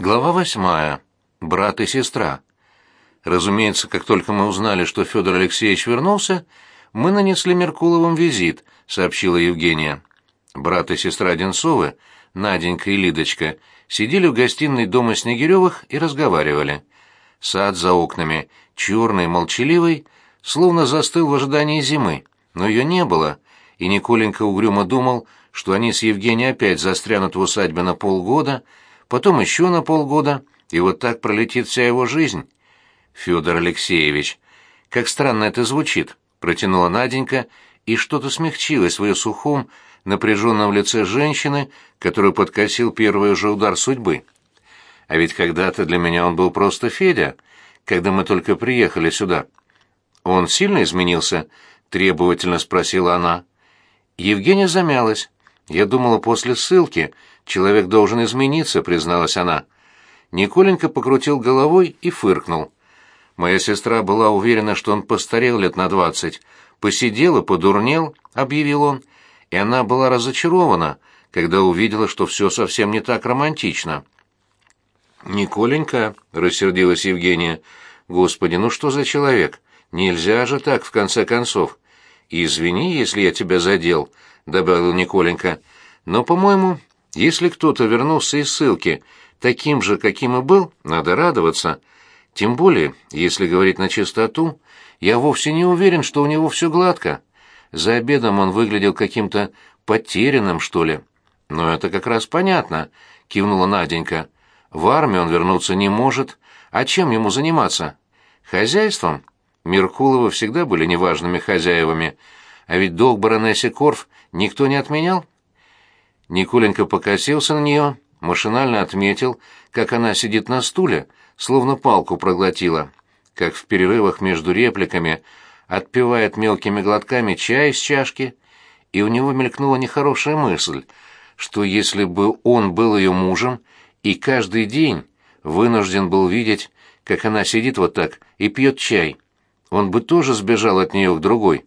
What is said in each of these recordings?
Глава восьмая. Брат и сестра. Разумеется, как только мы узнали, что Федор Алексеевич вернулся, мы нанесли Меркуловым визит, сообщила Евгения. Брат и сестра Одинцовы, Наденька и Лидочка, сидели в гостиной дома Снегиревых и разговаривали. Сад за окнами, черный, молчаливый, словно застыл в ожидании зимы, но ее не было, и Николенька угрюмо думал, что они с Евгенией опять застрянут в усадьбе на полгода, потом еще на полгода, и вот так пролетит вся его жизнь. Федор Алексеевич, как странно это звучит, протянула Наденька, и что-то смягчилось в ее сухом, напряженном лице женщины, которую подкосил первый же удар судьбы. А ведь когда-то для меня он был просто Федя, когда мы только приехали сюда. Он сильно изменился? требовательно спросила она. Евгения замялась. Я думала, после ссылки человек должен измениться, призналась она. Николенька покрутил головой и фыркнул. Моя сестра была уверена, что он постарел лет на двадцать. Посидел и подурнел, объявил он, и она была разочарована, когда увидела, что все совсем не так романтично. «Николенька», — рассердилась Евгения, — «господи, ну что за человек? Нельзя же так, в конце концов. Извини, если я тебя задел», — добавил Николенька, — «но, по-моему, если кто-то вернулся из ссылки таким же, каким и был, надо радоваться. Тем более, если говорить на чистоту, я вовсе не уверен, что у него все гладко. За обедом он выглядел каким-то потерянным, что ли. Но это как раз понятно, кивнула Наденька. В армию он вернуться не может, а чем ему заниматься? Хозяйством? Меркуловы всегда были неважными хозяевами, а ведь долг баронессе Корф никто не отменял. Николенька покосился на нее, машинально отметил, как она сидит на стуле, словно палку проглотила, как в перерывах между репликами отпивает мелкими глотками чай из чашки, и у него мелькнула нехорошая мысль, что если бы он был ее мужем и каждый день вынужден был видеть, как она сидит вот так и пьет чай, он бы тоже сбежал от нее к другой.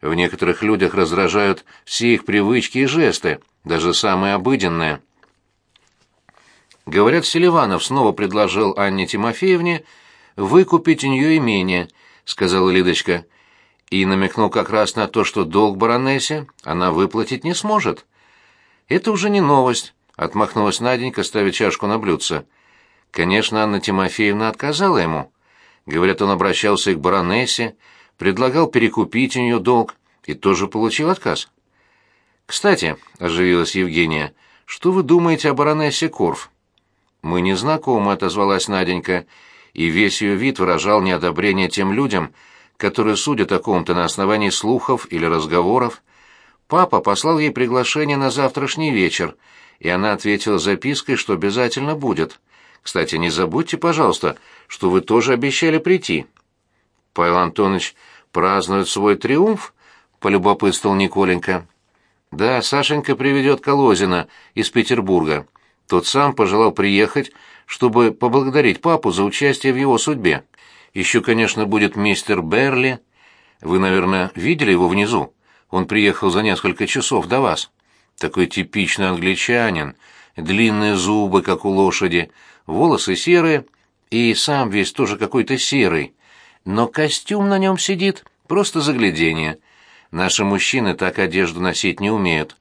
В некоторых людях раздражают все их привычки и жесты, даже самые обыденные. Говорят, Селиванов снова предложил Анне Тимофеевне выкупить у нее имение, сказала Лидочка, и намекнул как раз на то, что долг баронессе она выплатить не сможет. Это уже не новость, отмахнулась Наденька, ставя чашку на блюдце. Конечно, Анна Тимофеевна отказала ему. Говорят, он обращался и к баронессе, предлагал перекупить у нее долг и тоже получил отказ. «Кстати», — оживилась Евгения, — «что вы думаете о баронессе Корф?» «Мы не знакомы», — отозвалась Наденька, и весь ее вид выражал неодобрение тем людям, которые судят о ком-то на основании слухов или разговоров. Папа послал ей приглашение на завтрашний вечер, и она ответила запиской, что обязательно будет. Кстати, не забудьте, пожалуйста, что вы тоже обещали прийти. Павел Антонович празднует свой триумф, полюбопытствовал Николенька. Да, Сашенька приведет Колозина из Петербурга. Тот сам пожелал приехать, чтобы поблагодарить папу за участие в его судьбе. Еще, конечно, будет мистер Берли. Вы, наверное, видели его внизу? Он приехал за несколько часов до вас. Такой типичный англичанин, длинные зубы, как у лошади, волосы серые, и сам весь тоже какой-то серый. Но костюм на нем сидит, просто заглядение. Наши мужчины так одежду носить не умеют.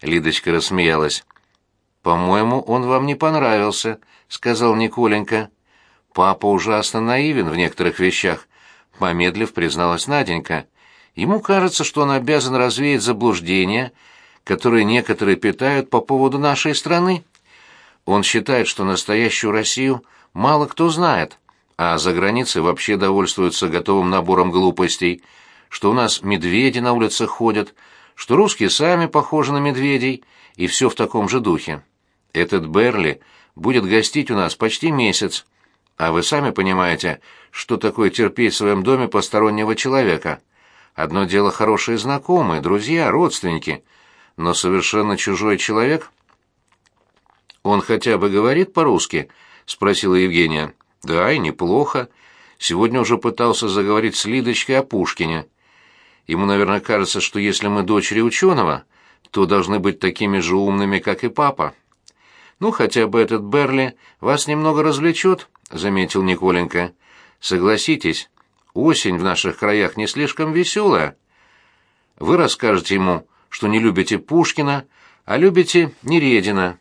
Лидочка рассмеялась. «По-моему, он вам не понравился», — сказал Николенька. «Папа ужасно наивен в некоторых вещах», — помедлив призналась Наденька. «Ему кажется, что он обязан развеять заблуждения, которые некоторые питают по поводу нашей страны. Он считает, что настоящую Россию мало кто знает, а за границей вообще довольствуются готовым набором глупостей, что у нас медведи на улицах ходят, что русские сами похожи на медведей, и все в таком же духе. Этот Берли будет гостить у нас почти месяц, а вы сами понимаете, что такое терпеть в своем доме постороннего человека. Одно дело хорошие знакомые, друзья, родственники, но совершенно чужой человек. Он хотя бы говорит по-русски, спросила Евгения. Да, и неплохо. Сегодня уже пытался заговорить с Лидочкой о Пушкине. Ему, наверное, кажется, что если мы дочери ученого, то должны быть такими же умными, как и папа. «Ну, хотя бы этот Берли вас немного развлечет», — заметил Николенька. «Согласитесь, осень в наших краях не слишком веселая. Вы расскажете ему, что не любите Пушкина, а любите Нередина».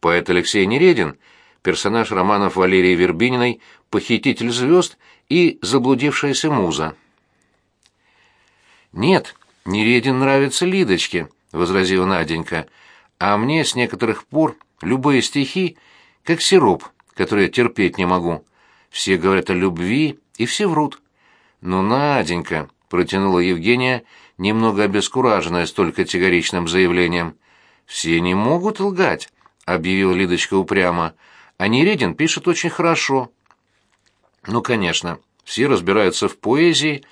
Поэт Алексей Нередин — персонаж романов Валерии Вербининой «Похититель звезд» и «Заблудившаяся муза». «Нет, Нередин нравится Лидочке», — возразила Наденька, «а мне с некоторых пор любые стихи, как сироп, который я терпеть не могу. Все говорят о любви, и все врут». «Ну, Наденька», — протянула Евгения, немного обескураженная столь категоричным заявлением. «Все не могут лгать», — объявила Лидочка упрямо. «А Нередин пишет очень хорошо». «Ну, конечно, все разбираются в поэзии,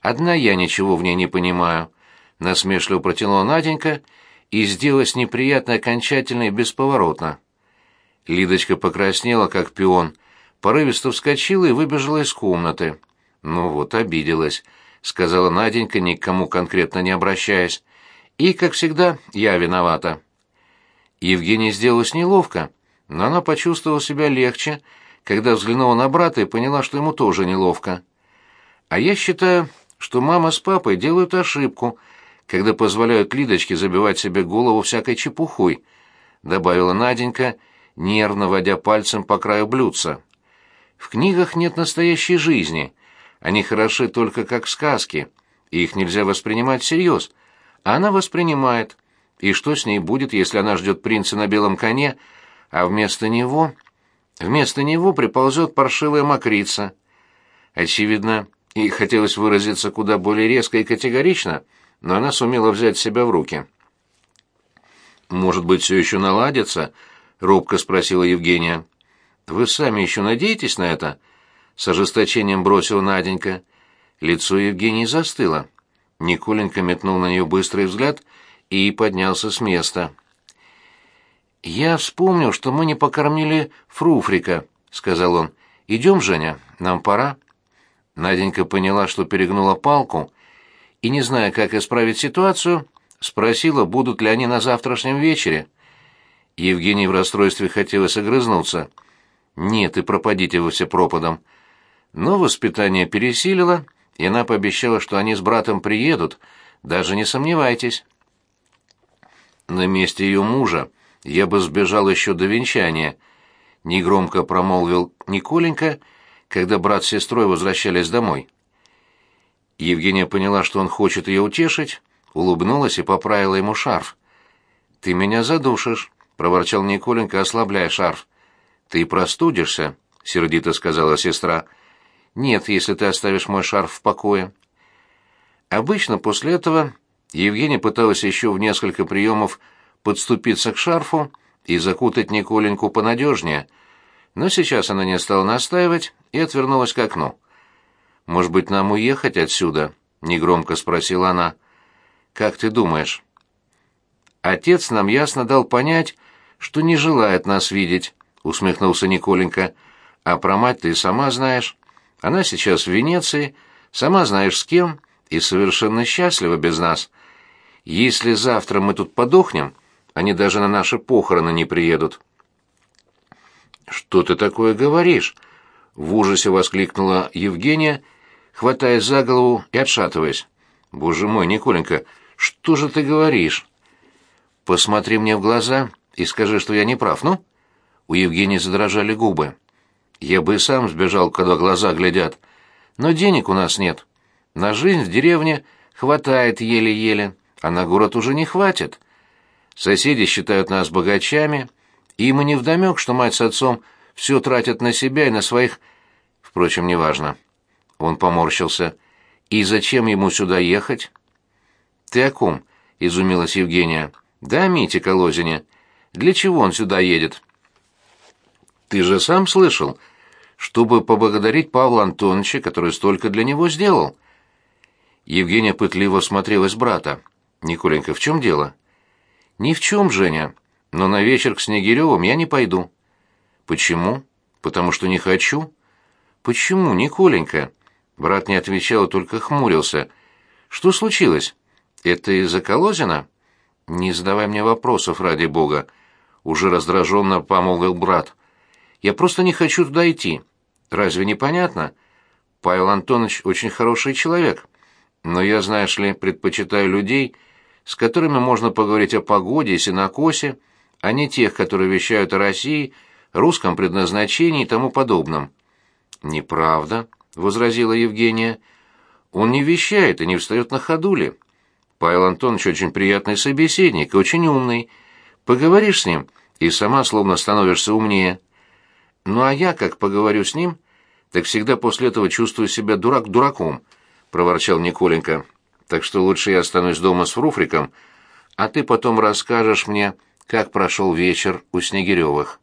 одна я ничего в ней не понимаю», — насмешливо протянула Наденька и сделалась неприятно окончательно и бесповоротно. Лидочка покраснела, как пион, порывисто вскочила и выбежала из комнаты. «Ну вот, обиделась», — сказала Наденька, ни к кому конкретно не обращаясь. «И, как всегда, я виновата». Евгении сделалось неловко, но она почувствовала себя легче, когда взглянула на брата и поняла, что ему тоже неловко. «А я считаю, что мама с папой делают ошибку, когда позволяют Лидочке забивать себе голову всякой чепухой», — добавила Наденька, нервно водя пальцем по краю блюдца. «В книгах нет настоящей жизни, они хороши только как сказки, и их нельзя воспринимать всерьез, а она воспринимает». И что с ней будет, если она ждет принца на белом коне, а вместо него... Вместо него приползет паршивая мокрица? Очевидно, ей хотелось выразиться куда более резко и категорично, но она сумела взять себя в руки. «Может быть, все еще наладится?» — робко спросила Евгения. «Вы сами еще надеетесь на это?» — с ожесточением бросила Наденька. Лицо Евгении застыло. Николенька метнул на нее быстрый взгляд — и поднялся с места. «Я вспомнил, что мы не покормили Фруфрика», — сказал он. «Идем, Женя, нам пора». Наденька поняла, что перегнула палку, и, не зная, как исправить ситуацию, спросила, будут ли они на завтрашнем вечере. Евгений в расстройстве хотелось огрызнуться. «Нет, и пропадите вы все пропадом». Но воспитание пересилило, и она пообещала, что они с братом приедут, даже не сомневайтесь. На месте ее мужа я бы сбежал еще до венчания, негромко промолвил Николенька, когда брат с сестрой возвращались домой. Евгения поняла, что он хочет ее утешить, улыбнулась и поправила ему шарф. «Ты меня задушишь», — проворчал Николенька, ослабляя шарф. «Ты простудишься», — сердито сказала сестра. «Нет, если ты оставишь мой шарф в покое». Обычно после этого Евгения пыталась еще в несколько приемов подступиться к шарфу и закутать Николеньку понадежнее, но сейчас она не стала настаивать и отвернулась к окну. «Может быть, нам уехать отсюда?» — негромко спросила она. «Как ты думаешь?» «Отец нам ясно дал понять, что не желает нас видеть», — усмехнулся Николенька. «А про мать ты сама знаешь. Она сейчас в Венеции, сама знаешь с кем, и совершенно счастлива без нас. Если завтра мы тут подохнем, они даже на наши похороны не приедут. Что ты такое говоришь? В ужасе воскликнула Евгения, хватаясь за голову и отшатываясь. Боже мой, Николенька, что же ты говоришь? Посмотри мне в глаза и скажи, что я не прав, ну? У Евгении задрожали губы. Я бы и сам сбежал, когда глаза глядят. Но денег у нас нет. На жизнь в деревне хватает еле-еле а на город уже не хватит. Соседи считают нас богачами, и им и невдомек, что мать с отцом все тратят на себя и на своих... Впрочем, неважно. Он поморщился. «И зачем ему сюда ехать?» «Ты о ком?» — изумилась Евгения. «Да, Мите Колозине. Для чего он сюда едет?» «Ты же сам слышал, чтобы поблагодарить Павла Антоновича, который столько для него сделал». Евгения пытливо смотрелась брата. Николенька, в чем дело? Ни в чем, Женя. Но на вечер к Снегиревым я не пойду. Почему? Потому что не хочу. Почему, Николенька? Брат не отвечал, только хмурился. Что случилось? Это из-за Колозина? Не задавай мне вопросов, ради бога. уже раздраженно помолвил брат. Я просто не хочу туда идти. Разве не понятно? Павел Антонович очень хороший человек. Но я, знаешь ли, предпочитаю людей, с которыми можно поговорить о погоде и сенокосе, а не тех, которые вещают о России, русском предназначении и тому подобном. «Неправда», — возразила Евгения. «Он не вещает и не встает на ходули. Павел Антонович очень приятный собеседник и очень умный. Поговоришь с ним, и сама словно становишься умнее. Ну а я, как поговорю с ним, так всегда после этого чувствую себя дурак дураком», — проворчал Николенька. «Так что лучше я останусь дома с Фруфриком, а ты потом расскажешь мне, как прошел вечер у Снегиревых».